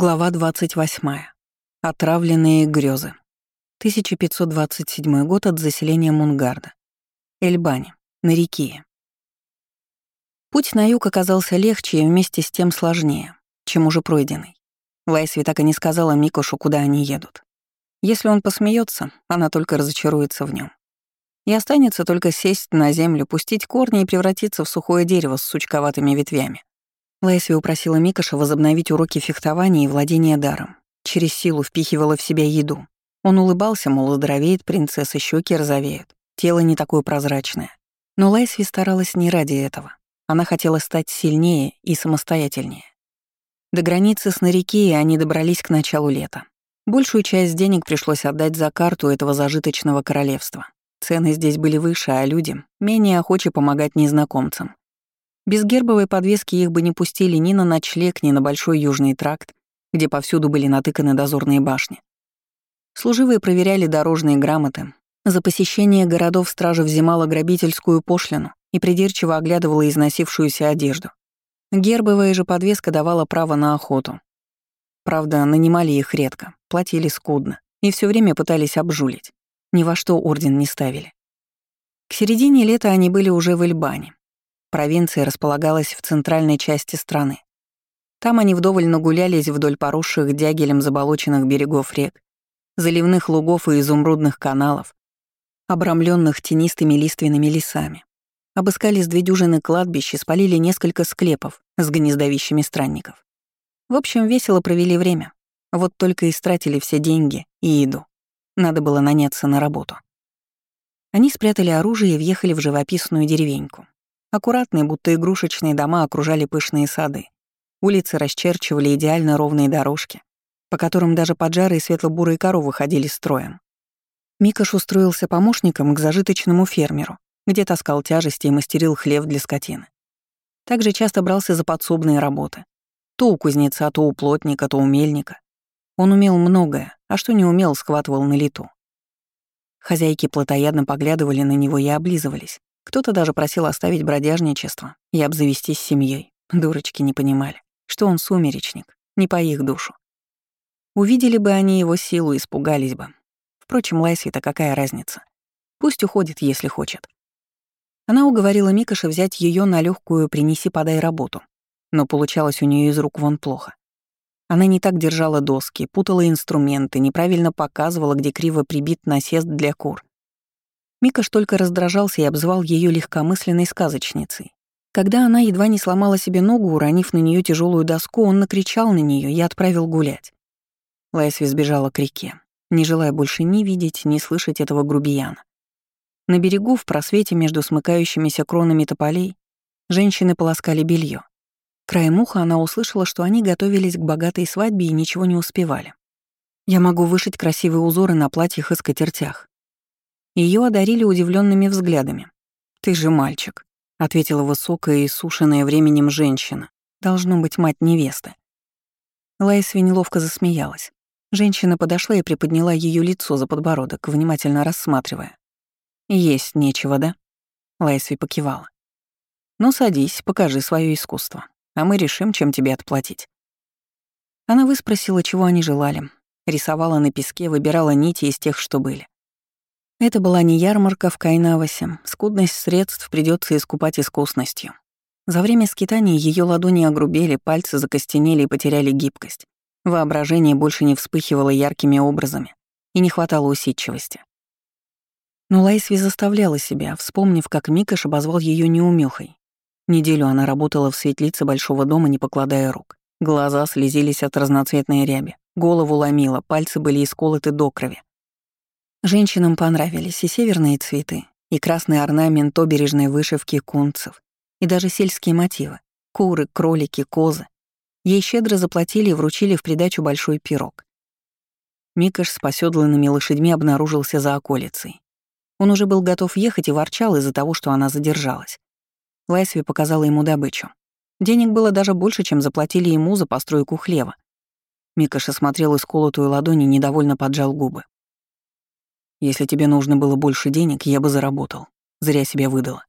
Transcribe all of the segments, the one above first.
Глава 28. Отравленные грезы. 1527 год от заселения Мунгарда. Эльбани, на реке. Путь на юг оказался легче и вместе с тем сложнее, чем уже пройденный. Лайсви так и не сказала Микошу, куда они едут. Если он посмеется, она только разочаруется в нем. И останется только сесть на землю, пустить корни и превратиться в сухое дерево с сучковатыми ветвями. Лайсви упросила Микаша возобновить уроки фехтования и владения даром. Через силу впихивала в себя еду. Он улыбался, мол, здоровеет принцесса, щеки розовеют, тело не такое прозрачное. Но Лайсви старалась не ради этого. Она хотела стать сильнее и самостоятельнее. До границы с Нарикеей они добрались к началу лета. Большую часть денег пришлось отдать за карту этого зажиточного королевства. Цены здесь были выше, а люди менее охочи помогать незнакомцам. Без гербовой подвески их бы не пустили ни на ночлег, ни на Большой Южный тракт, где повсюду были натыканы дозорные башни. Служивые проверяли дорожные грамоты. За посещение городов стража взимала грабительскую пошлину и придирчиво оглядывала износившуюся одежду. Гербовая же подвеска давала право на охоту. Правда, нанимали их редко, платили скудно и все время пытались обжулить. Ни во что орден не ставили. К середине лета они были уже в Эльбане, Провинция располагалась в центральной части страны. Там они вдоволь нагулялись вдоль поросших дягелем заболоченных берегов рек, заливных лугов и изумрудных каналов, обрамленных тенистыми лиственными лесами. Обыскали с две дюжины кладбищ и спалили несколько склепов с гнездовищами странников. В общем, весело провели время. Вот только истратили все деньги и еду. Надо было наняться на работу. Они спрятали оружие и въехали в живописную деревеньку. Аккуратные, будто игрушечные дома окружали пышные сады. Улицы расчерчивали идеально ровные дорожки, по которым даже поджарые светло-бурые коровы ходили строем. Микаш устроился помощником к зажиточному фермеру, где таскал тяжести и мастерил хлев для скотины. Также часто брался за подсобные работы. То у кузнеца, то у плотника, то у мельника. Он умел многое, а что не умел, схватывал на лету. Хозяйки плотоядно поглядывали на него и облизывались, кто-то даже просил оставить бродяжничество и обзавестись семьей. Дурочки не понимали, что он сумеречник, не по их душу. Увидели бы они его силу, испугались бы. Впрочем, Лайсви-то какая разница? Пусть уходит, если хочет. Она уговорила Микаша взять ее на легкую «принеси-подай» работу, но получалось у нее из рук вон плохо. Она не так держала доски, путала инструменты, неправильно показывала, где криво прибит насест для кур. Микаш только раздражался и обзывал ее легкомысленной сказочницей. Когда она едва не сломала себе ногу, уронив на нее тяжелую доску, он накричал на нее и отправил гулять. Лайсви сбежала к реке, не желая больше ни видеть, ни слышать этого грубияна. На берегу, в просвете между смыкающимися кронами тополей, женщины полоскали белье. Краем уха она услышала, что они готовились к богатой свадьбе и ничего не успевали. «Я могу вышить красивые узоры на платьях и скатертях», ее одарили удивленными взглядами. «Ты же мальчик», — ответила высокая и сушеная временем женщина. «Должно быть мать невесты». Лайсви неловко засмеялась. Женщина подошла и приподняла ее лицо за подбородок, внимательно рассматривая. «Есть нечего, да?» Лайсви покивала. «Ну, садись, покажи свое искусство, а мы решим, чем тебе отплатить». Она выспросила, чего они желали. Рисовала на песке, выбирала нити из тех, что были. Это была не ярмарка в Кайнавасе, скудность средств придется искупать искусностью. За время скитания ее ладони огрубели, пальцы закостенели и потеряли гибкость. Воображение больше не вспыхивало яркими образами и не хватало усидчивости. Но Лайсви заставляла себя, вспомнив, как Микаш обозвал ее неумехой. Неделю она работала в светлице большого дома, не покладая рук. Глаза слезились от разноцветной ряби, голову ломило, пальцы были исколоты до крови. Женщинам понравились и северные цветы, и красный орнамент обережной вышивки кунцев, и даже сельские мотивы — куры, кролики, козы. Ей щедро заплатили и вручили в придачу большой пирог. Микаш с поседланными лошадьми обнаружился за околицей. Он уже был готов ехать и ворчал из-за того, что она задержалась. Лайсви показала ему добычу. Денег было даже больше, чем заплатили ему за постройку хлева. Микаш осмотрел исколотую ладонь и недовольно поджал губы. Если тебе нужно было больше денег, я бы заработал. Зря себя выдала.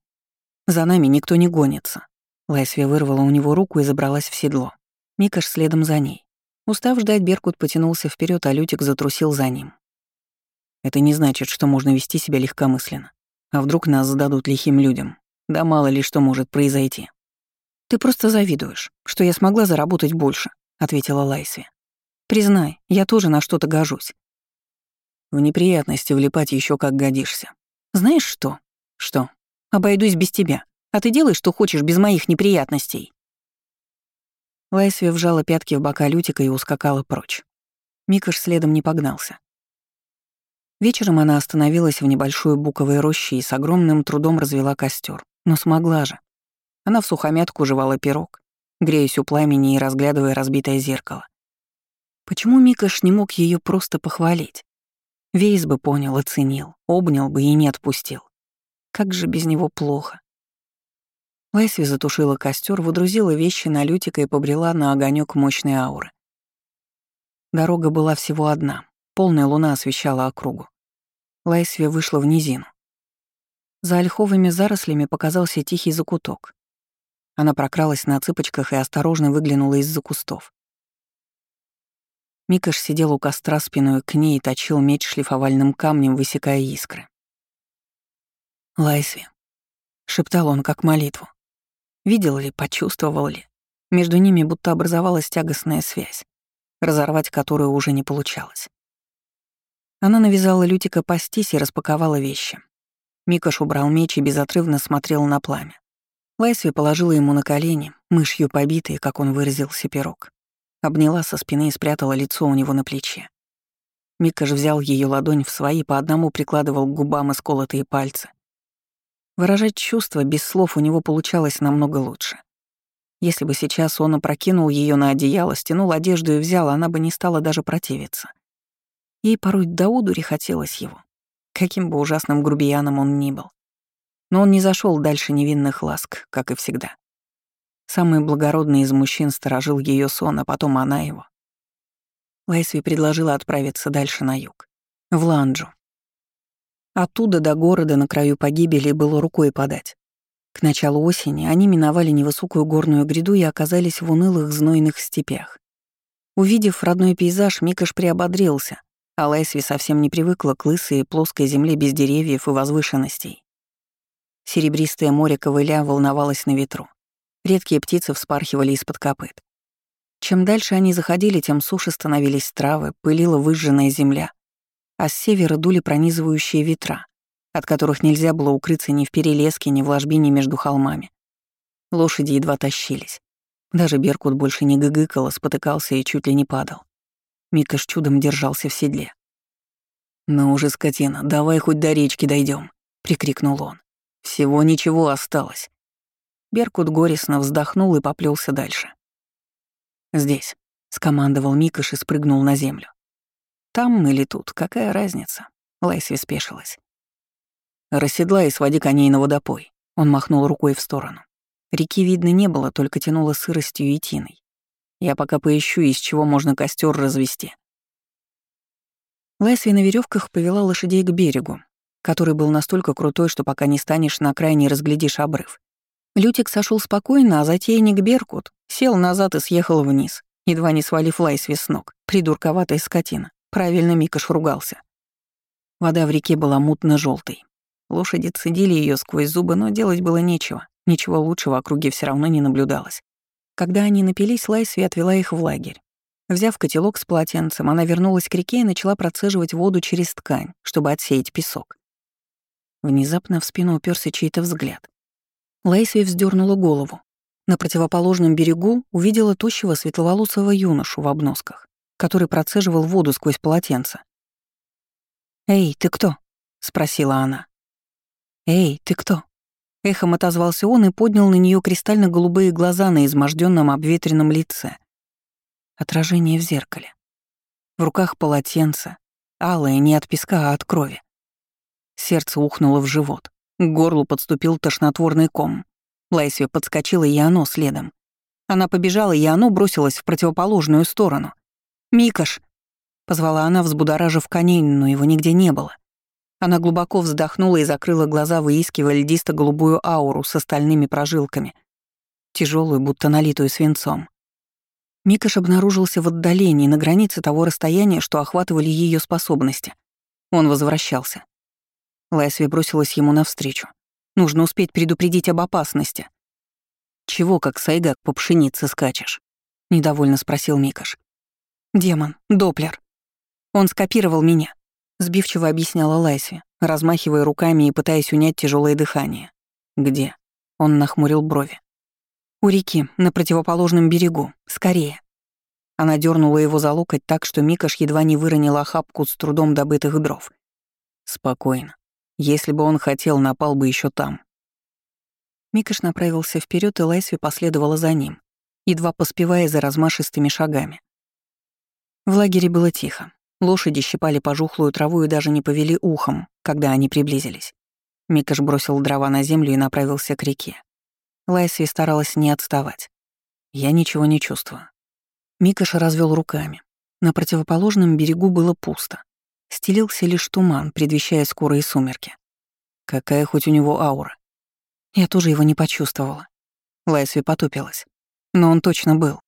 За нами никто не гонится. Лайсвия вырвала у него руку и забралась в седло. Микаш следом за ней. Устав ждать, Беркут потянулся вперед, а Лютик затрусил за ним. Это не значит, что можно вести себя легкомысленно. А вдруг нас сдадут лихим людям? Да мало ли что может произойти. «Ты просто завидуешь, что я смогла заработать больше», — ответила Лайсви. «Признай, я тоже на что-то гожусь». В неприятности влипать еще как годишься. Знаешь что? Что? Обойдусь без тебя. А ты делай, что хочешь, без моих неприятностей. Лайсви вжала пятки в бока Лютика и ускакала прочь. Микаш следом не погнался. Вечером она остановилась в небольшой буковой роще и с огромным трудом развела костер, но смогла же. Она в сухомятку жевала пирог, греясь у пламени и разглядывая разбитое зеркало. Почему Микаш не мог ее просто похвалить? Вейс бы понял, оценил, обнял бы и не отпустил. Как же без него плохо. Лайсви затушила костер, выдрузила вещи на Лютика и побрела на огонек мощной ауры. Дорога была всего одна. Полная луна освещала округу. Лайсви вышла в низину. За ольховыми зарослями показался тихий закуток. Она прокралась на цыпочках и осторожно выглянула из-за кустов. Микаш сидел у костра спиной к ней и точил меч шлифовальным камнем, высекая искры. «Лайсви», — шептал он как молитву. Видел ли, почувствовал ли. Между ними будто образовалась тягостная связь, разорвать которую уже не получалось. Она навязала Лютика пастись и распаковала вещи. Микаш убрал меч и безотрывно смотрел на пламя. Лайсви положила ему на колени, мышью побитый, как он выразился, пирог. Обняла со спины и спрятала лицо у него на плече. Микаш взял ее ладонь в свои, по одному прикладывал к губам исколотые пальцы. Выражать чувства без слов у него получалось намного лучше. Если бы сейчас он опрокинул ее на одеяло, стянул одежду и взял, она бы не стала даже противиться. Ей порой до удури хотелось его, каким бы ужасным грубияном он ни был. Но он не зашел дальше невинных ласк, как и всегда. Самый благородный из мужчин сторожил ее сон, а потом она его. Лайсви предложила отправиться дальше на юг, в Ланджу, Оттуда до города на краю погибели было рукой подать. К началу осени они миновали невысокую горную гряду и оказались в унылых знойных степях. Увидев родной пейзаж, Микаш приободрился, а Лайсви совсем не привыкла к лысой и плоской земле без деревьев и возвышенностей. Серебристое море ковыля волновалось на ветру. Редкие птицы вспархивали из-под копыт. Чем дальше они заходили, тем суше становились травы, пылила выжженная земля, а с севера дули пронизывающие ветра, от которых нельзя было укрыться ни в перелеске, ни в ложбине между холмами. Лошади едва тащились. Даже Беркут больше не гыгыкал, а спотыкался и чуть ли не падал. Мика с чудом держался в седле. «Ну уже, скотина, давай хоть до речки дойдем, прикрикнул он. «Всего ничего осталось». Беркут горестно вздохнул и поплелся дальше. «Здесь», — скомандовал Микаш и спрыгнул на землю. Там или тут, какая разница? Лайсви спешилась. «Расседлай и своди коней на водопой», — он махнул рукой в сторону. Реки видно не было, только тянуло сыростью и тиной. Я пока поищу, из чего можно костер развести. Лайсви на веревках повела лошадей к берегу, который был настолько крутой, что пока не станешь на край не разглядишь обрыв. Лютик сошел спокойно, а затейник Беркут сел назад и съехал вниз, едва не свалив Лайсви с ног, придурковатая скотина. Правильно Микаш ругался. Вода в реке была мутно желтой Лошади цедили ее сквозь зубы, но делать было нечего. Ничего лучшего в округе все равно не наблюдалось. Когда они напились, Лайсви отвела их в лагерь. Взяв котелок с полотенцем, она вернулась к реке и начала процеживать воду через ткань, чтобы отсеять песок. Внезапно в спину уперся чей-то взгляд. Лайсви вздернула голову. На противоположном берегу увидела тощего светловолосого юношу в обносках который процеживал воду сквозь полотенце. «Эй, ты кто?» — спросила она. «Эй, ты кто?» Эхом отозвался он и поднял на нее кристально-голубые глаза на изможденном обветренном лице. Отражение в зеркале. В руках полотенце, алое не от песка, а от крови. Сердце ухнуло в живот. К горлу подступил тошнотворный ком. Лайсви подскочила, и оно следом. Она побежала, и оно бросилось в противоположную сторону. «Микаш!» — позвала она, взбудоражив коней, но его нигде не было. Она глубоко вздохнула и закрыла глаза, выискивая льдисто-голубую ауру с остальными прожилками, тяжелую, будто налитую свинцом. Микаш обнаружился в отдалении, на границе того расстояния, что охватывали ее способности. Он возвращался. Лайсви бросилась ему навстречу. Нужно успеть предупредить об опасности. «Чего, как сайгак, по пшенице скачешь?» — недовольно спросил Микаш. «Демон, Доплер. Он скопировал меня», — сбивчиво объясняла Лайсви, размахивая руками и пытаясь унять тяжелое дыхание. «Где?» — он нахмурил брови. «У реки, на противоположном берегу. Скорее». Она дернула его за локоть так, что Микаш едва не выронил охапку с трудом добытых дров. «Спокойно. Если бы он хотел, напал бы еще там». Микаш направился вперед, и Лайсви последовала за ним, едва поспевая за размашистыми шагами. В лагере было тихо. Лошади щипали пожухлую траву и даже не повели ухом, когда они приблизились. Микаш бросил дрова на землю и направился к реке. Лайсви старалась не отставать. Я ничего не чувствую. Микаш развел руками. На противоположном берегу было пусто. Стелился лишь туман, предвещая скорые сумерки. Какая хоть у него аура. Я тоже его не почувствовала. Лайсви потупилась. Но он точно был.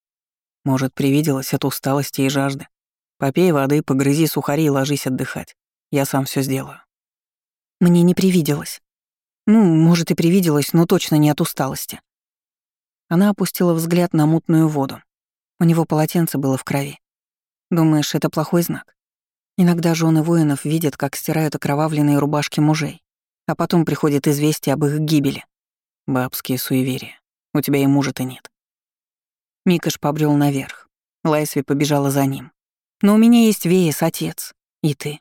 Может, привиделось от усталости и жажды. Попей воды, погрызи сухари и ложись отдыхать. Я сам все сделаю. Мне не привиделось. Ну, может, и привиделось, но точно не от усталости. Она опустила взгляд на мутную воду. У него полотенце было в крови. Думаешь, это плохой знак? Иногда жены воинов видят, как стирают окровавленные рубашки мужей, а потом приходит известие об их гибели. Бабские суеверия. У тебя и мужа-то нет. Микаш побрел наверх. Лайсви побежала за ним. Но у меня есть Веес, отец. И ты.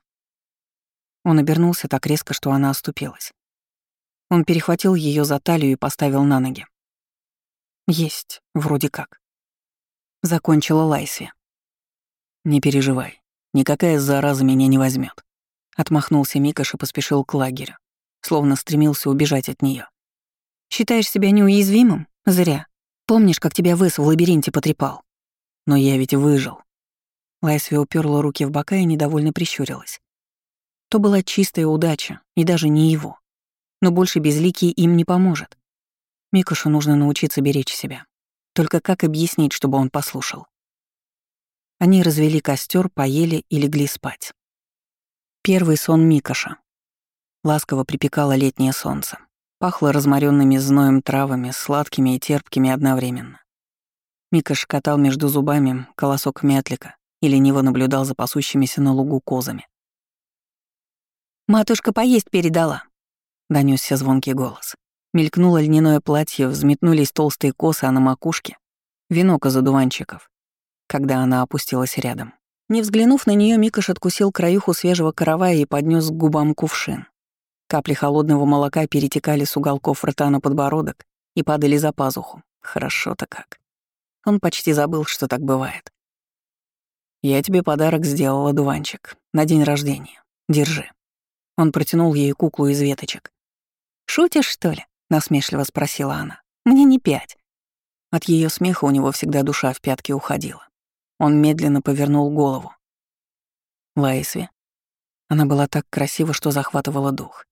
Он обернулся так резко, что она оступилась. Он перехватил ее за талию и поставил на ноги. Есть, вроде как. Закончила Лайсви. Не переживай, никакая зараза меня не возьмет. Отмахнулся Микаш и поспешил к лагерю, словно стремился убежать от нее. Считаешь себя неуязвимым? Зря. Помнишь, как тебя выс в лабиринте потрепал? Но я ведь выжил. Лайсви уперла руки в бока и недовольно прищурилась. То была чистая удача, и даже не его. Но больше безликий им не поможет. Микушу нужно научиться беречь себя. Только как объяснить, чтобы он послушал? Они развели костер, поели и легли спать. Первый сон Микоша. Ласково припекало летнее солнце. Пахло разморенными зноем травами, сладкими и терпкими одновременно. Микош катал между зубами колосок мятлика, и лениво наблюдал за пасущимися на лугу козами. «Матушка поесть передала», — донесся звонкий голос. Мелькнуло льняное платье, взметнулись толстые косы, а на макушке — венок из одуванчиков, когда она опустилась рядом. Не взглянув на нее, Микаш откусил краюху свежего каравая и поднес к губам кувшин. Капли холодного молока перетекали с уголков рта на подбородок и падали за пазуху. Хорошо-то как. Он почти забыл, что так бывает. «Я тебе подарок сделал, одуванчик, на день рождения. Держи». Он протянул ей куклу из веточек. «Шутишь, что ли?» — насмешливо спросила она. «Мне не пять». От ее смеха у него всегда душа в пятки уходила. Он медленно повернул голову. Лайсви. Она была так красива, что захватывала дух.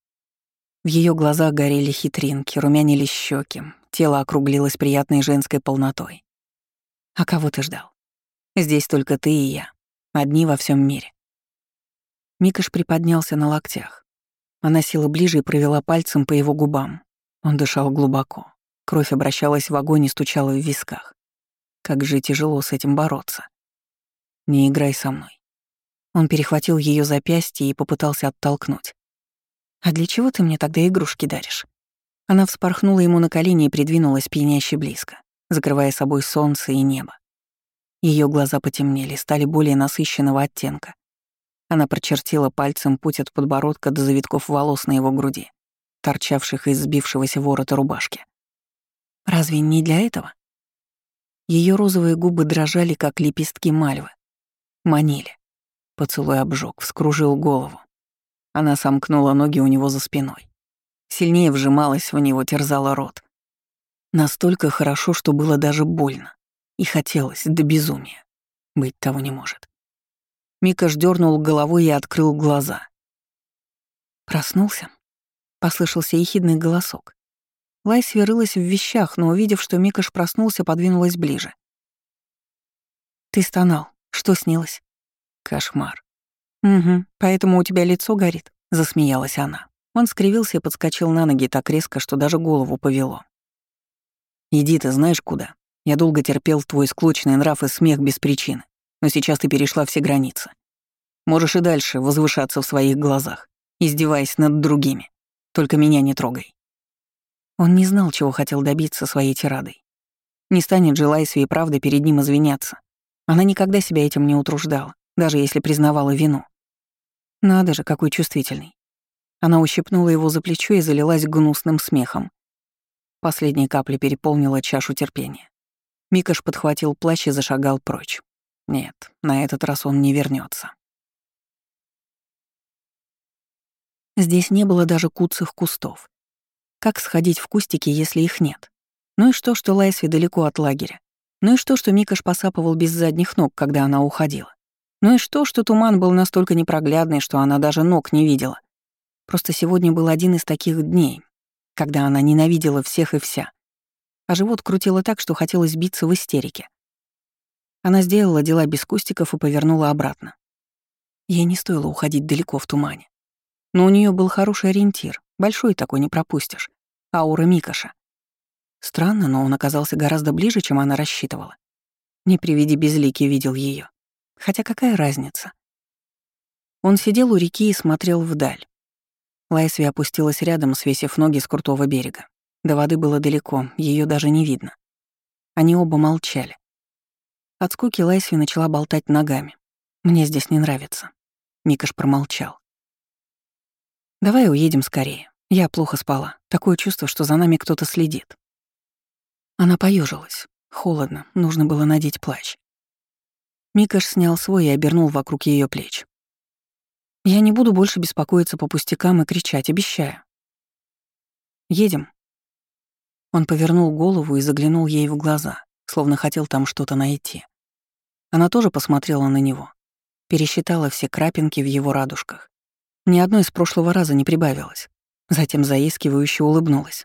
В ее глазах горели хитринки, румянились щеки, тело округлилось приятной женской полнотой. «А кого ты ждал?» Здесь только ты и я. Одни во всем мире. Микаш приподнялся на локтях. Она села ближе и провела пальцем по его губам. Он дышал глубоко. Кровь обращалась в огонь и стучала в висках. Как же тяжело с этим бороться. Не играй со мной. Он перехватил ее запястье и попытался оттолкнуть. «А для чего ты мне тогда игрушки даришь?» Она вспорхнула ему на колени и придвинулась пьяняще близко, закрывая собой солнце и небо. Ее глаза потемнели, стали более насыщенного оттенка. Она прочертила пальцем путь от подбородка до завитков волос на его груди, торчавших из сбившегося ворота рубашки. Разве не для этого? Ее розовые губы дрожали, как лепестки мальвы. Манили. Поцелуй обжег, вскружил голову. Она сомкнула ноги у него за спиной. Сильнее вжималась в него, терзала рот. Настолько хорошо, что было даже больно. И хотелось до безумия. Быть того не может. Мика дернул головой и открыл глаза. Проснулся. Послышался ехидный голосок. Лайсве рылась в вещах, но, увидев, что Микаш проснулся, подвинулась ближе. Ты стонал. Что снилось? Кошмар. Угу, поэтому у тебя лицо горит, засмеялась она. Он скривился и подскочил на ноги так резко, что даже голову повело. «Иди ты знаешь куда. Я долго терпел твой склочный нрав и смех без причины, но сейчас ты перешла все границы. Можешь и дальше возвышаться в своих глазах, издеваясь над другими. Только меня не трогай». Он не знал, чего хотел добиться своей тирадой. Не станет же Лайсви и правда перед ним извиняться. Она никогда себя этим не утруждала, даже если признавала вину. Надо же, какой чувствительный. Она ущипнула его за плечо и залилась гнусным смехом. Последняя капля переполнила чашу терпения. Микаш подхватил плащ и зашагал прочь. Нет, на этот раз он не вернется. Здесь не было даже куцых кустов. Как сходить в кустики, если их нет? Ну и что, что Лайсви далеко от лагеря? Ну и что, что Микаш посапывал без задних ног, когда она уходила? Ну и что, что туман был настолько непроглядный, что она даже ног не видела? Просто сегодня был один из таких дней, когда она ненавидела всех и вся. А живот крутило так, что хотелось биться в истерике. Она сделала дела без кустиков и повернула обратно. Ей не стоило уходить далеко в тумане. Но у нее был хороший ориентир, большой такой не пропустишь. Аура Микаша. Странно, но он оказался гораздо ближе, чем она рассчитывала. Не при виде безлики видел ее. Хотя какая разница? Он сидел у реки и смотрел вдаль. Лайсви опустилась рядом, свесив ноги с крутого берега. До воды было далеко, ее даже не видно. Они оба молчали. От скуки Лайсви начала болтать ногами. «Мне здесь не нравится». Микаш промолчал. «Давай уедем скорее. Я плохо спала. Такое чувство, что за нами кто-то следит». Она поежилась. Холодно, нужно было надеть плащ. Микаш снял свой и обернул вокруг ее плеч. «Я не буду больше беспокоиться по пустякам и кричать, обещаю. Едем». Он повернул голову и заглянул ей в глаза, словно хотел там что-то найти. Она тоже посмотрела на него, пересчитала все крапинки в его радужках. Ни одной с прошлого раза не прибавилось. Затем заискивающе улыбнулась.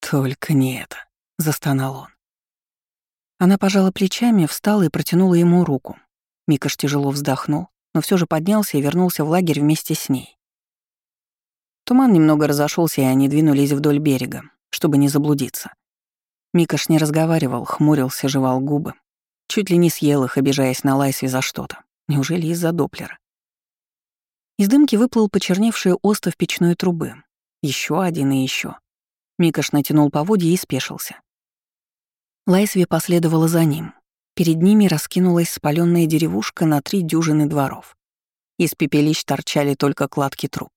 «Только не это», — застонал он. Она пожала плечами, встала и протянула ему руку. Микаш тяжело вздохнул, но все же поднялся и вернулся в лагерь вместе с ней. Туман немного разошелся, и они двинулись вдоль берега, чтобы не заблудиться. Микаш не разговаривал, хмурился, жевал губы. Чуть ли не съел их, обижаясь на Лайсви за что-то. Неужели из-за Доплера? Из дымки выплыл почерневший остов печной трубы. Еще один и еще. Микаш натянул поводья и спешился. Лайсви последовала за ним. Перед ними раскинулась спаленная деревушка на три дюжины дворов. Из пепелищ торчали только кладки труб.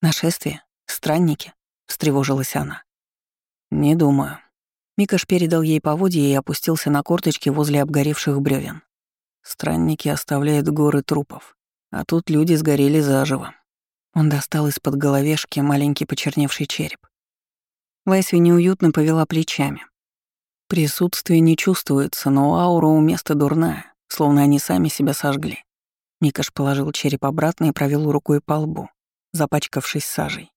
«Нашествие? Странники?» — встревожилась она. «Не думаю». Микаш передал ей поводья и опустился на корточки возле обгоревших бревен. Странники оставляют горы трупов. А тут люди сгорели заживо. Он достал из-под головешки маленький почерневший череп. Лайсви неуютно повела плечами. Присутствие не чувствуется, но аура у места дурная, словно они сами себя сожгли. Микаш положил череп обратно и провел рукой по лбу, запачкавшись сажей.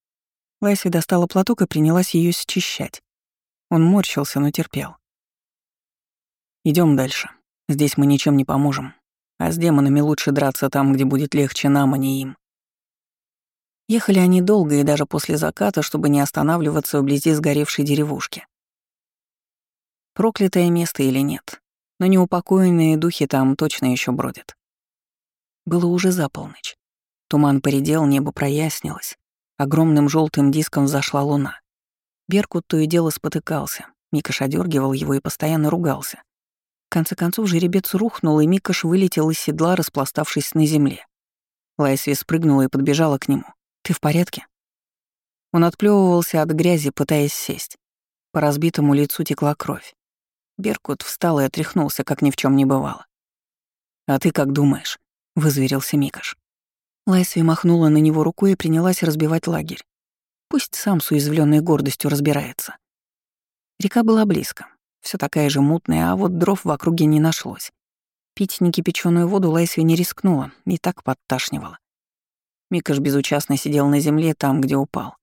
Лайсви достала платок и принялась ее счищать. Он морщился, но терпел. Идем дальше. Здесь мы ничем не поможем. А с демонами лучше драться там, где будет легче нам, а не им. Ехали они долго и даже после заката, чтобы не останавливаться вблизи сгоревшей деревушки. Проклятое место или нет, но неупокоенные духи там точно еще бродят. Было уже за полночь. Туман поредел, небо прояснилось. Огромным желтым диском взошла луна. Беркут то и дело спотыкался. Микаш одергивал его и постоянно ругался. В конце концов жеребец рухнул, и Микаш вылетел из седла, распластавшись на земле. Лайсви спрыгнула и подбежала к нему. «Ты в порядке?» Он отплевывался от грязи, пытаясь сесть. По разбитому лицу текла кровь. Беркут встал и отряхнулся, как ни в чем не бывало. «А ты как думаешь?» — вызверился Микаш. Лайсви махнула на него рукой и принялась разбивать лагерь. Пусть сам с уязвленной гордостью разбирается. Река была близко, все такая же мутная, а вот дров в округе не нашлось. Пить некипяченую воду Лайсви не рискнула, и так подташнивала. Микаш безучастно сидел на земле там, где упал,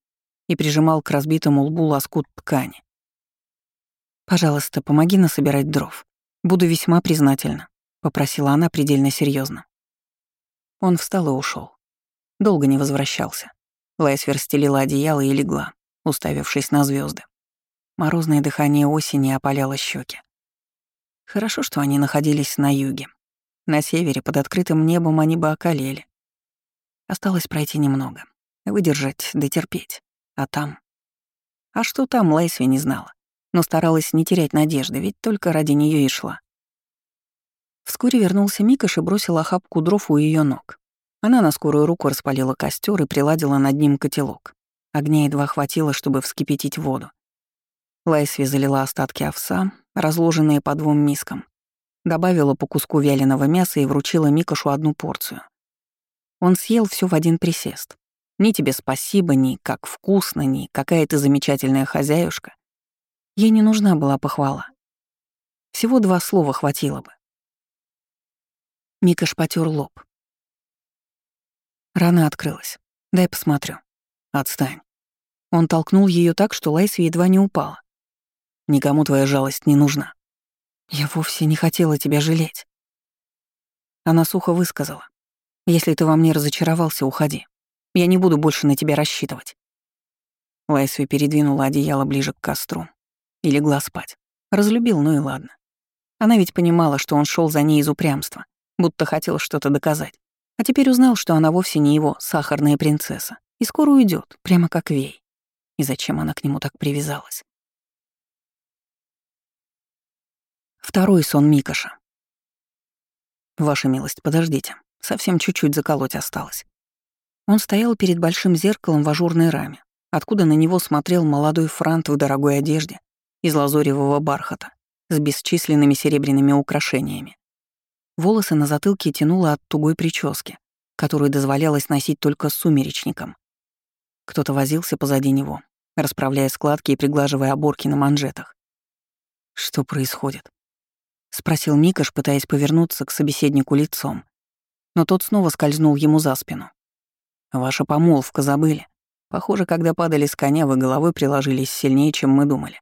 и прижимал к разбитому лбу лоскут ткани. «Пожалуйста, помоги насобирать дров», Буду весьма признательна», — попросила она предельно серьезно. Он встал и ушел. Долго не возвращался. Лайсвер стелила одеяло и легла, уставившись на звезды. Морозное дыхание осени опаляло щеки. Хорошо, что они находились на юге. На севере, под открытым небом, они бы околели. Осталось пройти немного. Выдержать, дотерпеть. А там... А что там, Лайсви не знала. Но старалась не терять надежды, ведь только ради нее и шла. Вскоре вернулся Микаш и бросил охапку дров у ее ног. Она на скорую руку распалила костер и приладила над ним котелок. Огня едва хватило, чтобы вскипятить воду. Лайсви залила остатки овса, разложенные по двум мискам. Добавила по куску вяленого мяса и вручила Микашу одну порцию. Он съел все в один присест. Ни тебе спасибо, ни как вкусно, ни какая ты замечательная хозяюшка. Ей не нужна была похвала. Всего два слова хватило бы. Микаш потер лоб. Рана открылась. Дай посмотрю. Отстань. Он толкнул ее так, что Лайсви едва не упала. Никому твоя жалость не нужна. Я вовсе не хотела тебя жалеть. Она сухо высказала. Если ты во мне разочаровался, уходи. Я не буду больше на тебя рассчитывать. Лайсви передвинула одеяло ближе к костру и легла спать. Разлюбил, ну и ладно. Она ведь понимала, что он шел за ней из упрямства, будто хотел что-то доказать. А теперь узнал, что она вовсе не его сахарная принцесса, и скоро уйдет, прямо как Вей. И зачем она к нему так привязалась? Второй сон Микаша. «Ваша милость, подождите. Совсем чуть-чуть заколоть осталось». Он стоял перед большим зеркалом в ажурной раме, откуда на него смотрел молодой франт в дорогой одежде из лазоревого бархата с бесчисленными серебряными украшениями. Волосы на затылке тянуло от тугой прически, которую дозволялось носить только сумеречникам. Кто-то возился позади него, расправляя складки и приглаживая оборки на манжетах. «Что происходит?» — спросил Микаш, пытаясь повернуться к собеседнику лицом. Но тот снова скользнул ему за спину. «Ваша помолвка забыли. Похоже, когда падали с коня, вы головой приложились сильнее, чем мы думали.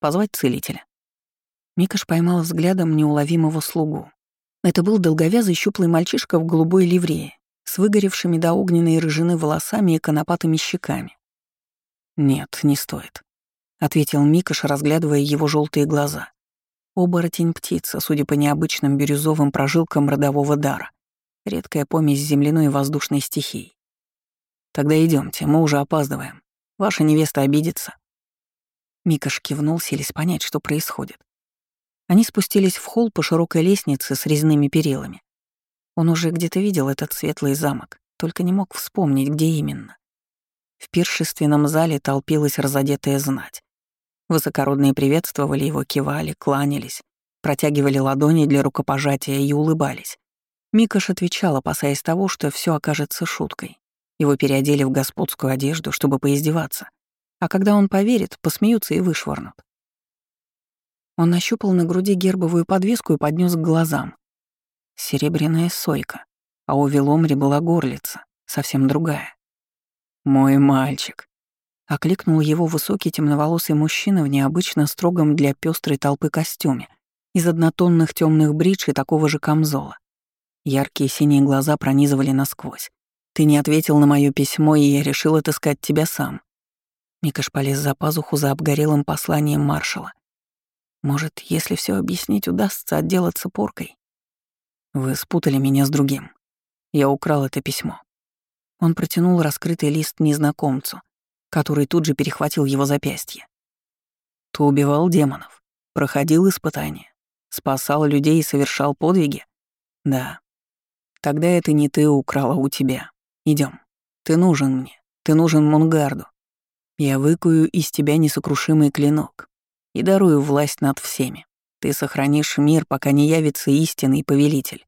Позвать целителя». Микаш поймал взглядом неуловимого слугу, это был долговязый щуплый мальчишка в голубой ливрее, с выгоревшими до огненной рыжины волосами и конопатыми щеками. «Нет, не стоит», — ответил Микаш, разглядывая его желтые глаза. Оборотень-птица, судя по необычным бирюзовым прожилкам родового дара. Редкая помесь земляной и воздушной стихий. «Тогда идемте, мы уже опаздываем. Ваша невеста обидится». Микаш кивнул, селись понять, что происходит. Они спустились в холл по широкой лестнице с резными перилами. Он уже где-то видел этот светлый замок, только не мог вспомнить, где именно. В пиршественном зале толпилась разодетая знать. Высокородные приветствовали его, кивали, кланялись, протягивали ладони для рукопожатия и улыбались. Микаш отвечал, опасаясь того, что все окажется шуткой. Его переодели в господскую одежду, чтобы поиздеваться. А когда он поверит, посмеются и вышвырнут. Он нащупал на груди гербовую подвеску и поднес к глазам. Серебряная сойка, а у Веломри была горлица, совсем другая. «Мой мальчик», — окликнул его высокий темноволосый мужчина в необычно строгом для пестрой толпы костюме из однотонных темных бридж и такого же камзола. Яркие синие глаза пронизывали насквозь. «Ты не ответил на мое письмо, и я решил отыскать тебя сам». Микаш полез за пазуху за обгорелым посланием маршала может, если все объяснить, удастся отделаться поркой? Вы спутали меня с другим. Я украл это письмо. Он протянул раскрытый лист незнакомцу, который тут же перехватил его запястье. Ты убивал демонов, проходил испытания, спасал людей и совершал подвиги? Да. Тогда это не ты украла у тебя. Идем. Ты нужен мне. Ты нужен Мунгарду. Я выкую из тебя несокрушимый клинок, и дарую власть над всеми. Ты сохранишь мир, пока не явится истинный повелитель».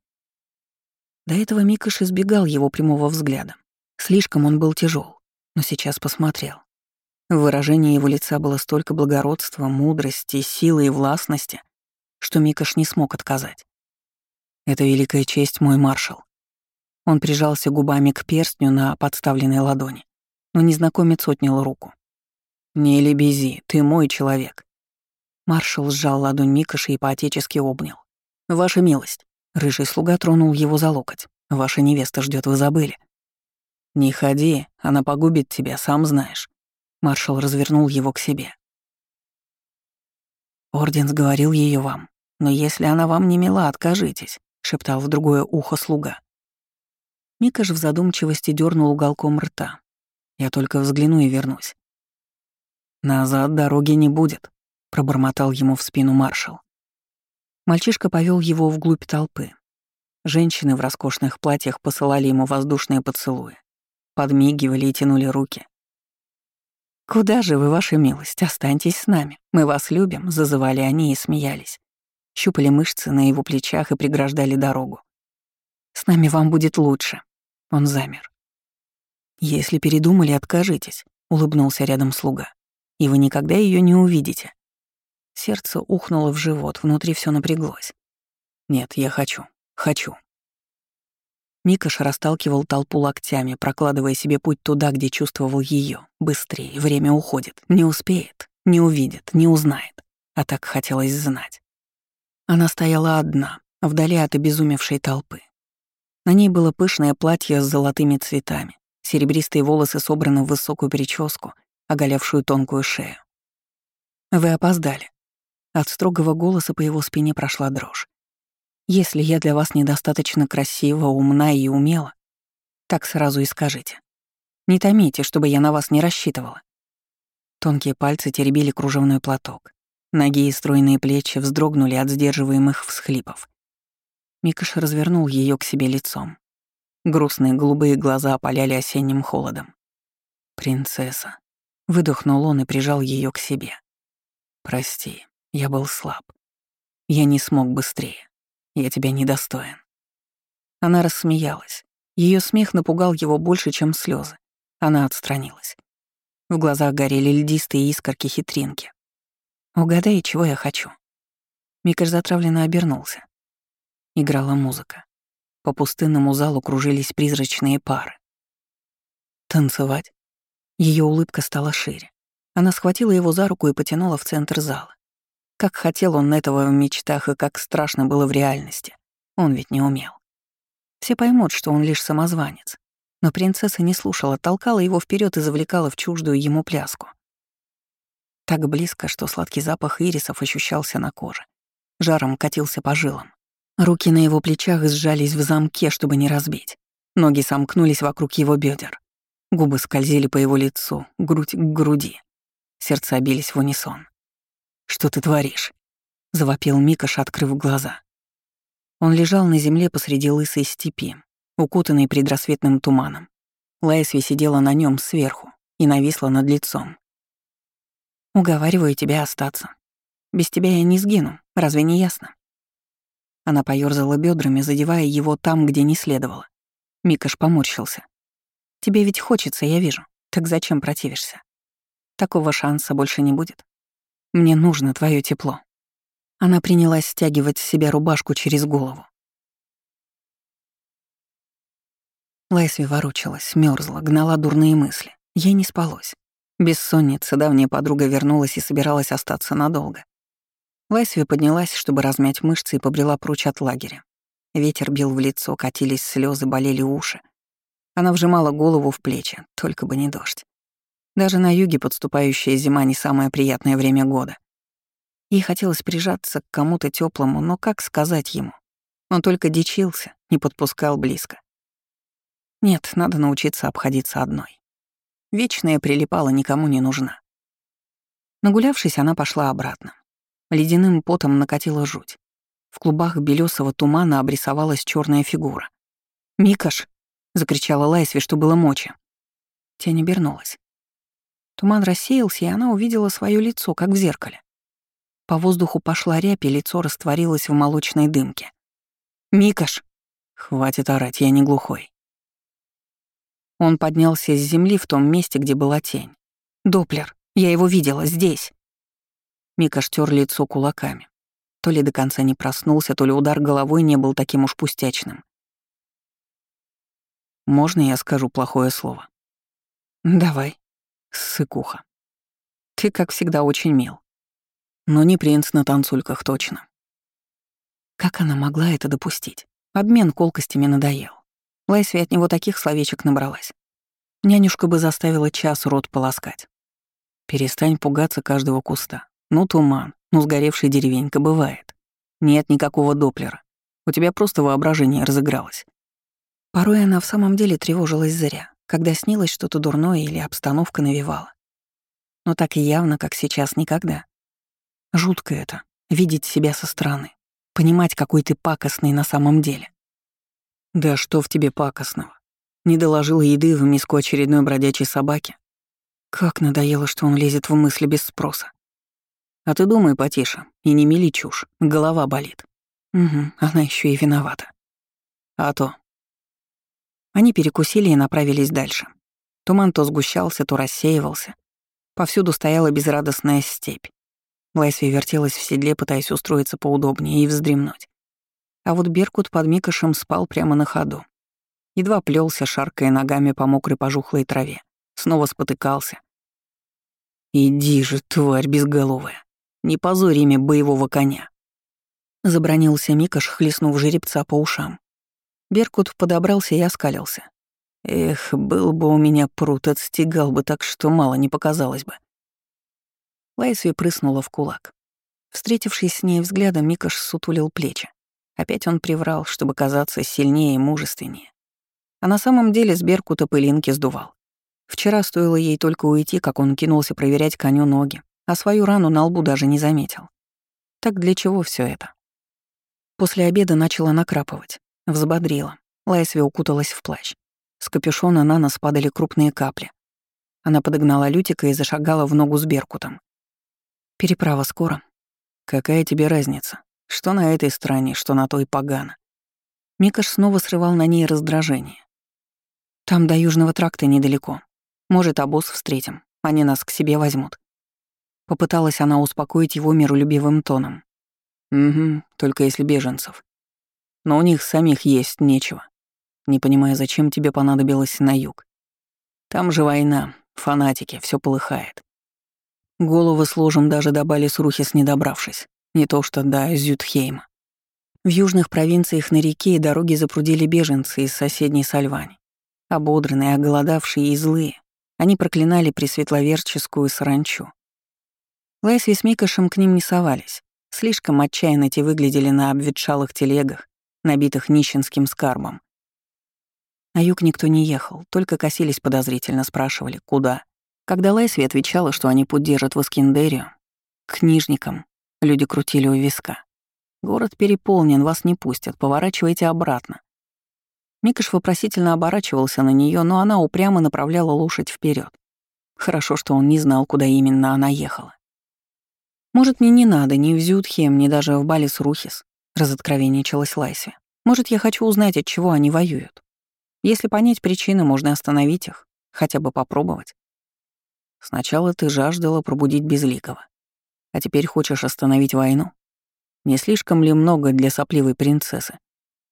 До этого Микаш избегал его прямого взгляда. Слишком он был тяжел, но сейчас посмотрел. В выражении его лица было столько благородства, мудрости, силы и властности, что Микаш не смог отказать. «Это великая честь, мой маршал». Он прижался губами к перстню на подставленной ладони, но незнакомец отнял руку. «Не лебези, ты мой человек. Маршал сжал ладонь Микоши и поотечески обнял. «Ваша милость!» Рыжий слуга тронул его за локоть. «Ваша невеста ждет, вы забыли». «Не ходи, она погубит тебя, сам знаешь». Маршал развернул его к себе. «Орденс говорил ее вам, но если она вам не мила, откажитесь», — шептал в другое ухо слуга. Микаш в задумчивости дернул уголком рта. «Я только взгляну и вернусь». «Назад дороги не будет», — пробормотал ему в спину маршал. Мальчишка повел его вглубь толпы. Женщины в роскошных платьях посылали ему воздушные поцелуи, подмигивали и тянули руки. «Куда же вы, ваша милость? Останьтесь с нами. Мы вас любим», — зазывали они и смеялись. Щупали мышцы на его плечах и преграждали дорогу. «С нами вам будет лучше». Он замер. «Если передумали, откажитесь», — улыбнулся рядом слуга. «И вы никогда ее не увидите». Сердце ухнуло в живот, внутри все напряглось. «Нет, я хочу. Хочу». Микаш расталкивал толпу локтями, прокладывая себе путь туда, где чувствовал ее. Быстрее, время уходит. Не успеет, не увидит, не узнает. А так хотелось знать. Она стояла одна, вдали от обезумевшей толпы. На ней было пышное платье с золотыми цветами, серебристые волосы собраны в высокую прическу, оголявшую тонкую шею. «Вы опоздали». От строгого голоса по его спине прошла дрожь. Если я для вас недостаточно красива, умна и умела, так сразу и скажите. Не томите, чтобы я на вас не рассчитывала. Тонкие пальцы теребили кружевной платок. Ноги и стройные плечи вздрогнули от сдерживаемых всхлипов. Микаш развернул ее к себе лицом. Грустные голубые глаза опаляли осенним холодом. «Принцесса», — выдохнул он и прижал ее к себе. «Прости, я был слаб. Я не смог быстрее. Я тебя недостоин». Она рассмеялась. Ее смех напугал его больше, чем слезы. Она отстранилась. В глазах горели льдистые искорки хитринки. «Угадай, чего я хочу». Микаш затравленно обернулся. Играла музыка. По пустынному залу кружились призрачные пары. Танцевать. Ее улыбка стала шире. Она схватила его за руку и потянула в центр зала. Как хотел он этого в мечтах и как страшно было в реальности. Он ведь не умел. Все поймут, что он лишь самозванец. Но принцесса не слушала, толкала его вперед и завлекала в чуждую ему пляску. Так близко, что сладкий запах ирисов ощущался на коже. Жаром катился по жилам. Руки на его плечах сжались в замке, чтобы не разбить. Ноги сомкнулись вокруг его бедер. Губы скользили по его лицу, грудь к груди. Сердца бились в унисон. «Что ты творишь?» — завопил Микаш, открыв глаза. Он лежал на земле посреди лысой степи, укутанный предрассветным туманом. Лайсви сидела на нем сверху и нависла над лицом. «Уговариваю тебя остаться. Без тебя я не сгину, разве не ясно?» Она поёрзала бедрами, задевая его там, где не следовало. Микаш поморщился. «Тебе ведь хочется, я вижу. Так зачем противишься? Такого шанса больше не будет. Мне нужно твое тепло». Она принялась стягивать с себя рубашку через голову. Лайсви ворочалась, мерзла, гнала дурные мысли. Ей не спалось. Бессонница, давняя подруга вернулась и собиралась остаться надолго. Лайсви поднялась, чтобы размять мышцы и побрела прочь от лагеря. Ветер бил в лицо, катились слезы, болели уши. Она вжимала голову в плечи, только бы не дождь. Даже на юге подступающая зима не самое приятное время года. Ей хотелось прижаться к кому-то теплому, но как сказать ему? Он только дичился, не подпускал близко. Нет, надо научиться обходиться одной. Вечная прилипала никому не нужна. Нагулявшись, она пошла обратно. Ледяным потом накатила жуть. В клубах белесого тумана обрисовалась черная фигура. «Микаш!» — закричала Лайсви, что было мочи. Тень обернулась. Туман рассеялся, и она увидела свое лицо, как в зеркале. По воздуху пошла рябь, и лицо растворилось в молочной дымке. «Микаш!» «Хватит орать, я не глухой». Он поднялся с земли в том месте, где была тень. «Доплер, я его видела, здесь!» Микаш тер лицо кулаками. То ли до конца не проснулся, то ли удар головой не был таким уж пустячным. «Можно я скажу плохое слово?» «Давай», Сыкуха. Ты, как всегда, очень мил. Но не принц на танцульках точно. Как она могла это допустить? Обмен колкостями надоел. Лайсви от него таких словечек набралась. Нянюшка бы заставила час рот полоскать. Перестань пугаться каждого куста. Ну, туман, ну, сгоревшая деревенька бывает. Нет никакого доплера. У тебя просто воображение разыгралось. Порой она в самом деле тревожилась зря, когда снилось что-то дурное или обстановка навевала. Но так явно, как сейчас, никогда. Жутко это — видеть себя со стороны, понимать, какой ты пакостный на самом деле. Да что в тебе пакостного? Не доложила еды в миску очередной бродячей собаки. Как надоело, что он лезет в мысли без спроса. А ты думай потише и не мели чушь, голова болит. Угу, она еще и виновата. А то. Они перекусили и направились дальше. Туман то сгущался, то рассеивался. Повсюду стояла безрадостная степь. Лайсви вертелась в седле, пытаясь устроиться поудобнее и вздремнуть. А вот Беркут под Микошем спал прямо на ходу. Едва плелся, шаркая ногами по мокрой пожухлой траве. Снова спотыкался. «Иди же, тварь безголовая, не позорь имя боевого коня!» Забронился Микош, хлестнув жеребца по ушам. Беркут подобрался и оскалился. «Эх, был бы у меня пруд, отстегал бы так, что мало не показалось бы». Лайсви прыснула в кулак. Встретившись с ней взглядом, Микош сутулил плечи. Опять он приврал, чтобы казаться сильнее и мужественнее. А на самом деле с Беркута пылинки сдувал. Вчера стоило ей только уйти, как он кинулся проверять коню ноги, а свою рану на лбу даже не заметил. Так для чего все это? После обеда начала накрапывать, взбодрила. Лайсви укуталась в плащ. С капюшона на нос падали крупные капли. Она подогнала Лютика и зашагала в ногу с Беркутом. Переправа скоро. Какая тебе разница? Что на этой стороне, что на той погано. Микаш снова срывал на ней раздражение. Там до Южного тракта недалеко. Может, обоз встретим, они нас к себе возьмут. Попыталась она успокоить его миролюбивым тоном. Угу, только если беженцев. Но у них самих есть нечего. Не понимаю, зачем тебе понадобилось на юг. Там же война, фанатики, все полыхает. Головы сложим даже до Бали-Срухис не добравшись. Не то что до Зютхейма. В южных провинциях на реке и дороги запрудили беженцы из соседней Сальвани. Ободранные, оголодавшие и злые, они проклинали пресветловерческую саранчу. Лайсви с Микошем к ним не совались. Слишком отчаянно те выглядели на обветшалых телегах, набитых нищенским скарбом. На юг никто не ехал, только косились подозрительно, спрашивали, куда. Когда Лайсви отвечала, что они путь держат в Искендерию, к книжникам, люди крутили у виска. «Город переполнен, вас не пустят, поворачивайте обратно». Микаш вопросительно оборачивался на нее, но она упрямо направляла лошадь вперед. Хорошо, что он не знал, куда именно она ехала. «Может, мне не надо ни в Зюдхем, ни даже в Балис-Рухис», — разоткровенничалась Лайси. «Может, я хочу узнать, от чего они воюют. Если понять причины, можно остановить их, хотя бы попробовать. Сначала ты жаждала пробудить Безликого, а теперь хочешь остановить войну? Не слишком ли много для сопливой принцессы?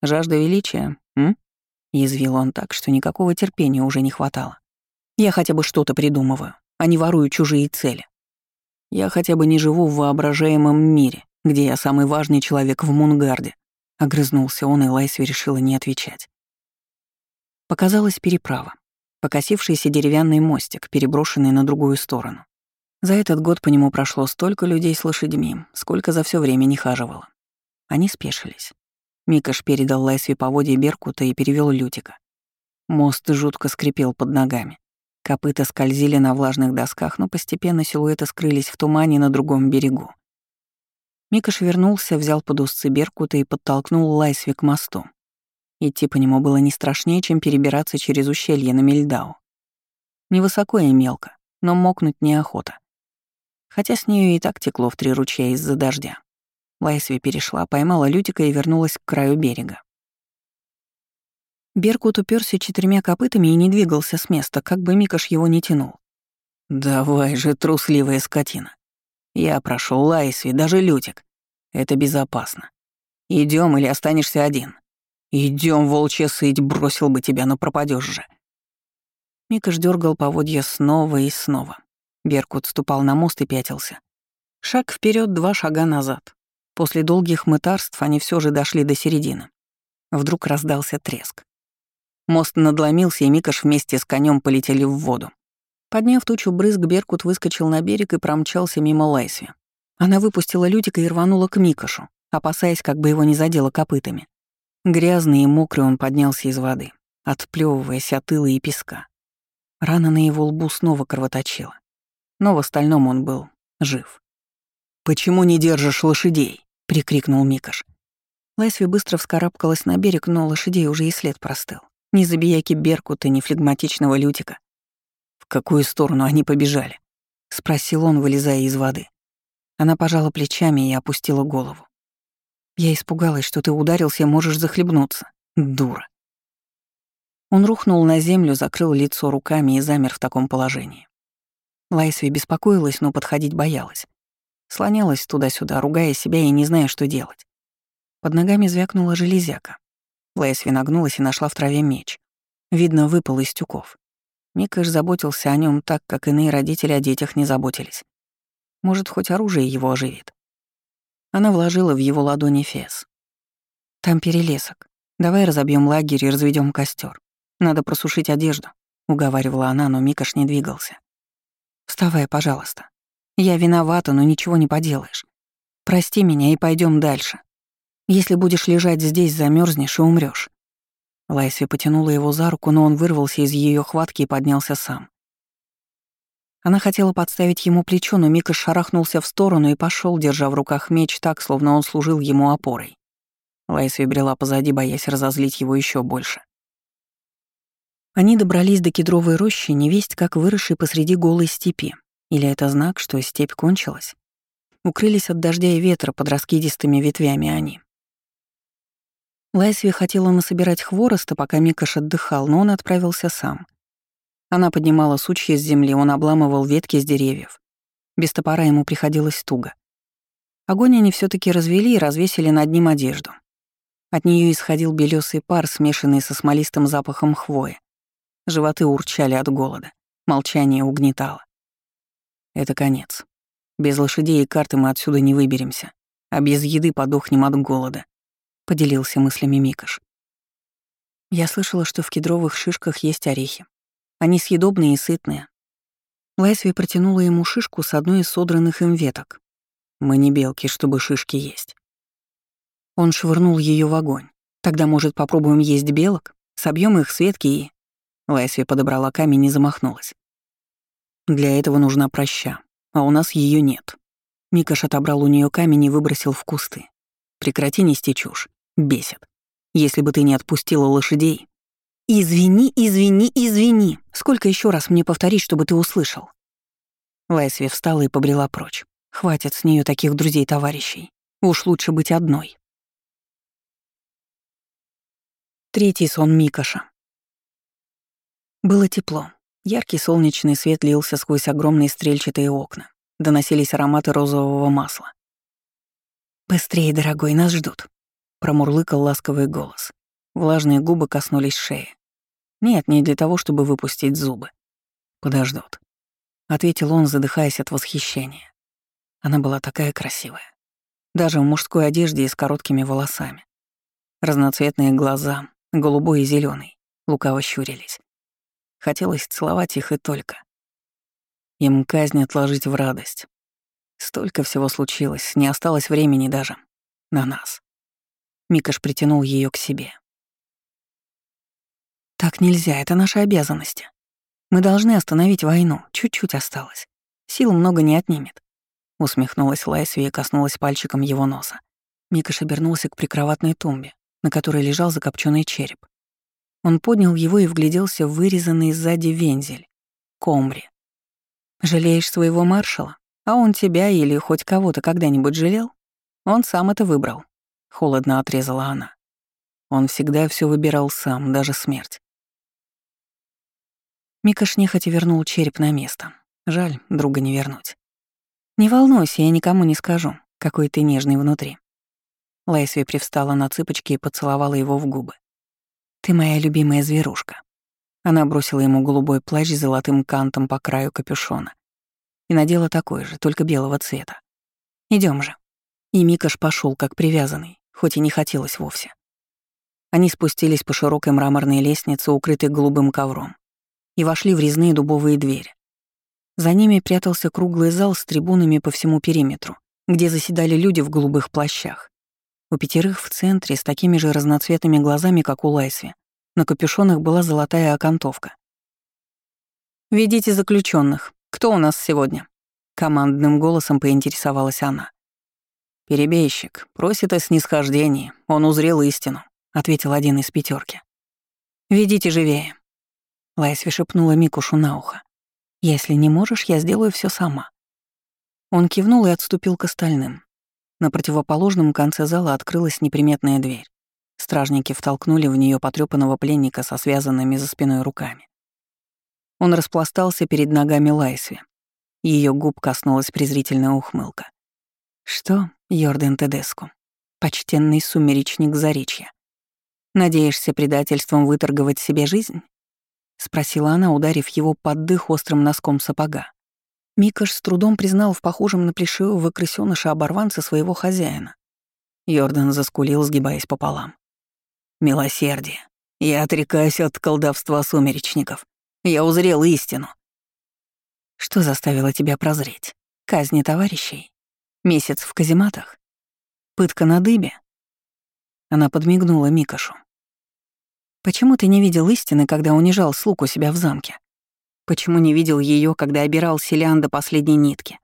Жажда величия, м? Язвил он так, что никакого терпения уже не хватало. Я хотя бы что-то придумываю, а не ворую чужие цели. Я хотя бы не живу в воображаемом мире, где я самый важный человек в Мунгарде. Огрызнулся он, и Лайсви решила не отвечать. Показалась переправа. Покосившийся деревянный мостик, переброшенный на другую сторону. За этот год по нему прошло столько людей с лошадьми, сколько за все время не хаживало. Они спешились. Микаш передал Лайсви поводье Беркута и перевел Лютика. Мост жутко скрипел под ногами. Копыта скользили на влажных досках, но постепенно силуэты скрылись в тумане на другом берегу. Микаш вернулся, взял под узцы Беркута и подтолкнул Лайсви к мосту. Идти по нему было не страшнее, чем перебираться через ущелье на Мельдау. Невысоко и мелко, но мокнуть неохота. Хотя с нею и так текло в три ручья из-за дождя. Лайсви перешла, поймала Лютика и вернулась к краю берега. Беркут уперся четырьмя копытами и не двигался с места, как бы Микаш его не тянул. «Давай же, трусливая скотина. Я прошел Лайсви, даже Лютик. Это безопасно. Идем или останешься один. Идем, волчья сыть, бросил бы тебя, но пропадешь же». Микаш дергал поводья снова и снова. Беркут ступал на мост и пятился. Шаг вперед, два шага назад. После долгих мытарств они все же дошли до середины. Вдруг раздался треск. Мост надломился, и Микаш вместе с конем полетели в воду. Подняв тучу брызг, Беркут выскочил на берег и промчался мимо Лайсви. Она выпустила Лютика и рванула к Микашу, опасаясь, как бы его не задело копытами. Грязный и мокрый он поднялся из воды, отплевываясь от ила и песка. Рана на его лбу снова кровоточила. Но в остальном он был жив. «Почему не держишь лошадей?» — прикрикнул Микаш. Лайсви быстро вскарабкалась на берег, но лошадей уже и след простыл. Ни забияки Беркута, ни флегматичного Лютика. «В какую сторону они побежали?» — спросил он, вылезая из воды. Она пожала плечами и опустила голову. «Я испугалась, что ты ударился можешь захлебнуться. Дура». Он рухнул на землю, закрыл лицо руками и замер в таком положении. Лайсви беспокоилась, но подходить боялась. Слонялась туда-сюда, ругая себя и не зная, что делать. Под ногами звякнула железяка. Лайсви нагнулась и нашла в траве меч. Видно, выпал из тюков. Микаш заботился о нем так, как иные родители о детях не заботились. Может, хоть оружие его оживит. Она вложила в его ладони фес. «Там перелесок. Давай разобьем лагерь и разведем костер. Надо просушить одежду», — уговаривала она, но Микаш не двигался. «Вставай, пожалуйста. Я виновата, но ничего не поделаешь. Прости меня и пойдем дальше. Если будешь лежать здесь, замерзнешь и умрешь. Лайсви потянула его за руку, но он вырвался из ее хватки и поднялся сам. Она хотела подставить ему плечо, но Мика шарахнулся в сторону и пошел, держа в руках меч так, словно он служил ему опорой. Лайсви брела позади, боясь разозлить его еще больше. Они добрались до кедровой рощи, невесть как выросшей посреди голой степи. Или это знак, что степь кончилась? Укрылись от дождя и ветра под раскидистыми ветвями они. Лайсви хотела насобирать хвороста, пока Микаш отдыхал, но он отправился сам. Она поднимала сучья с земли, он обламывал ветки с деревьев. Без топора ему приходилось туго. Огонь они все таки развели и развесили над ним одежду. От нее исходил белесый пар, смешанный со смолистым запахом хвои. Животы урчали от голода. Молчание угнетало. Это конец. Без лошадей и карты мы отсюда не выберемся, а без еды подохнем от голода поделился мыслями Микаш. Я слышала, что в кедровых шишках есть орехи. Они съедобные и сытные. Лайсви протянула ему шишку с одной из содранных им веток. Мы не белки, чтобы шишки есть. Он швырнул ее в огонь. Тогда, может, попробуем есть белок? Собьем их с ветки и... Лайсви подобрала камень и замахнулась. Для этого нужна проща, а у нас ее нет. Микаш отобрал у нее камень и выбросил в кусты. Прекрати нести чушь. Бесит. Если бы ты не отпустила лошадей... «Извини, извини, извини. Сколько еще раз мне повторить, чтобы ты услышал?» Лайсви встала и побрела прочь. Хватит с нее таких друзей-товарищей. Уж лучше быть одной. Третий сон Микаша. Было тепло. Яркий солнечный свет лился сквозь огромные стрельчатые окна. Доносились ароматы розового масла. «Быстрее, дорогой, нас ждут», Промурлыкал ласковый голос. Влажные губы коснулись шеи. Нет, не для того, чтобы выпустить зубы. Подождут. Ответил он, задыхаясь от восхищения. Она была такая красивая. Даже в мужской одежде и с короткими волосами. Разноцветные глаза, голубой и зеленый, лукаво щурились. Хотелось целовать их и только. Им казнь отложить в радость. Столько всего случилось, не осталось времени даже. На нас. Микаш притянул ее к себе. «Так нельзя, это наша обязанность. Мы должны остановить войну, чуть-чуть осталось. Сил много не отнимет». Усмехнулась Лайсви и коснулась пальчиком его носа. Микаш обернулся к прикроватной тумбе, на которой лежал закопченный череп. Он поднял его и вгляделся в вырезанный сзади вензель. Комбри. «Жалеешь своего маршала? А он тебя или хоть кого-то когда-нибудь жалел? Он сам это выбрал. — холодно отрезала она. Он всегда все выбирал сам, даже смерть. Микаш нехотя вернул череп на место. Жаль, друга не вернуть. «Не волнуйся, я никому не скажу, какой ты нежный внутри». Лайсви привстала на цыпочки и поцеловала его в губы. «Ты моя любимая зверушка». Она бросила ему голубой плащ с золотым кантом по краю капюшона и надела такой же, только белого цвета. Идем же». И Микаш пошел как привязанный, хоть и не хотелось вовсе. Они спустились по широкой мраморной лестнице, укрытой голубым ковром, и вошли в резные дубовые двери. За ними прятался круглый зал с трибунами по всему периметру, где заседали люди в голубых плащах. У пятерых в центре с такими же разноцветными глазами, как у Лайсви. На капюшонах была золотая окантовка. «Ведите заключенных. Кто у нас сегодня?» Командным голосом поинтересовалась она. «Перебейщик. Просит о снисхождении. Он узрел истину», — ответил один из пятерки. «Ведите живее». Лайсви шепнула Микушу на ухо. «Если не можешь, я сделаю все сама». Он кивнул и отступил к остальным. На противоположном конце зала открылась неприметная дверь. Стражники втолкнули в нее потрёпанного пленника со связанными за спиной руками. Он распластался перед ногами Лайсви. Ее губ коснулась презрительная ухмылка. «Что, Йорден Тедеску, почтенный сумеречник Заречья, надеешься предательством выторговать себе жизнь?» — спросила она, ударив его под дых острым носком сапога. Микаш с трудом признал в похожем на плешивого крысёныша оборванца своего хозяина. Йордан заскулил, сгибаясь пополам. «Милосердие. Я отрекаюсь от колдовства сумеречников. Я узрел истину. Что заставило тебя прозреть? Казни товарищей? Месяц в казематах? Пытка на дыбе? Она подмигнула Микашу. Почему ты не видел истины, когда унижал слуг у себя в замке? Почему не видел ее, когда обирал селян до последней нитки?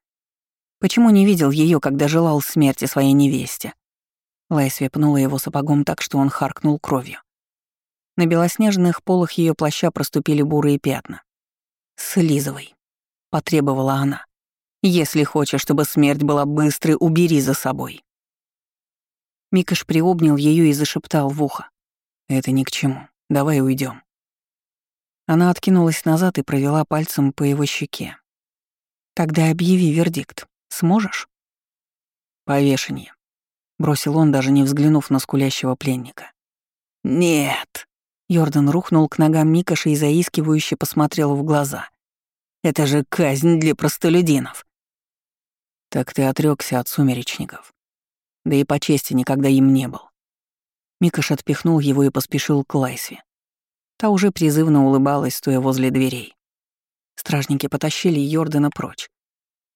Почему не видел ее, когда желал смерти своей невесте? Лайсви пнула его сапогом так, что он харкнул кровью. На белоснежных полах ее плаща проступили бурые пятна. «Слизывай», — потребовала она. «Если хочешь, чтобы смерть была быстрой, убери за собой». Микаш приобнял ее и зашептал в ухо. «Это ни к чему. Давай уйдем. Она откинулась назад и провела пальцем по его щеке. «Тогда объяви вердикт. Сможешь?» «Повешение», — бросил он, даже не взглянув на скулящего пленника. «Нет», Йордан рухнул к ногам Микоши и заискивающе посмотрел в глаза. «Это же казнь для простолюдинов!» «Так ты отрёкся от сумеречников. Да и по чести никогда им не был». Микош отпихнул его и поспешил к Лайсве. Та уже призывно улыбалась, стоя возле дверей. Стражники потащили Йордана прочь.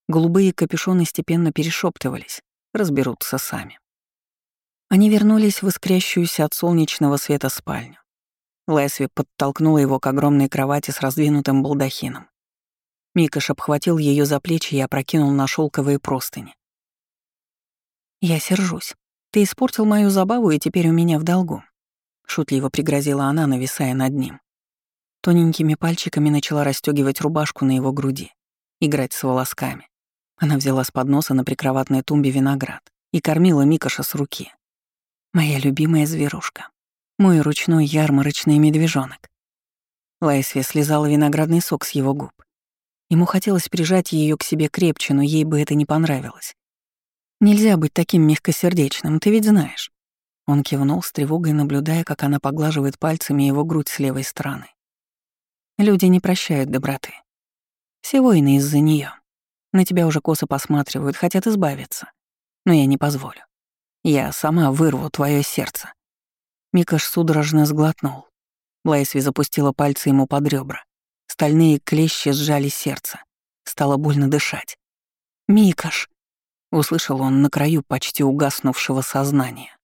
Голубые капюшоны степенно перешептывались, разберутся сами. Они вернулись в искрящуюся от солнечного света спальню. Лесви подтолкнула его к огромной кровати с раздвинутым балдахином. Микаш обхватил ее за плечи и опрокинул на шелковые простыни. «Я сержусь. Ты испортил мою забаву и теперь у меня в долгу», — шутливо пригрозила она, нависая над ним. Тоненькими пальчиками начала расстегивать рубашку на его груди, играть с волосками. Она взяла с подноса на прикроватной тумбе виноград и кормила Микаша с руки. «Моя любимая зверушка. Мой ручной ярмарочный медвежонок. Лайсви слезала виноградный сок с его губ. Ему хотелось прижать ее к себе крепче, но ей бы это не понравилось. «Нельзя быть таким мягкосердечным, ты ведь знаешь». Он кивнул с тревогой, наблюдая, как она поглаживает пальцами его грудь с левой стороны. Люди не прощают доброты. Все войны из-за нее. На тебя уже косо посматривают, хотят избавиться. Но я не позволю. Я сама вырву твое сердце. Микаш судорожно сглотнул. Лайсви запустила пальцы ему под ребра. Стальные клещи сжали сердце. Стало больно дышать. «Микаш!» — услышал он на краю почти угаснувшего сознания.